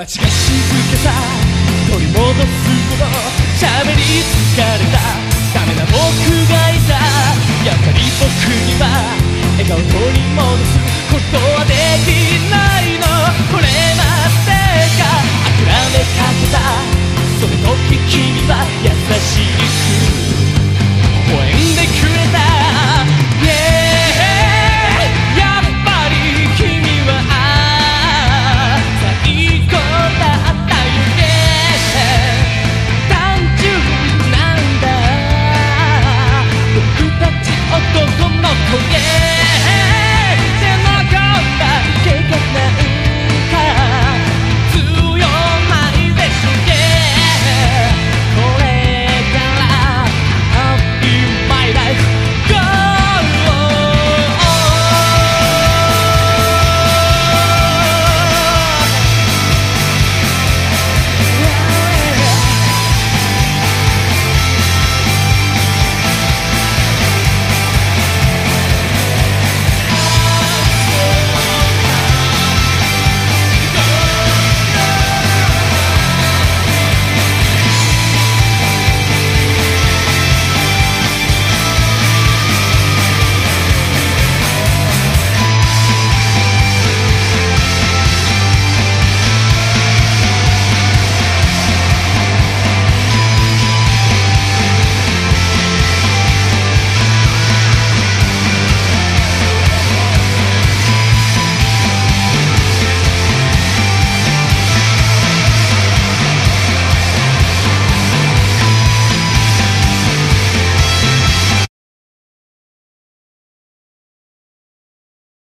間がい静けさ取り戻すほど喋り疲れた。ダメな僕がいた。やっぱり僕には笑顔取り戻すことはできないの。これなぜか。諦めかけた。その時君は優しく微笑んでくれた。焦げ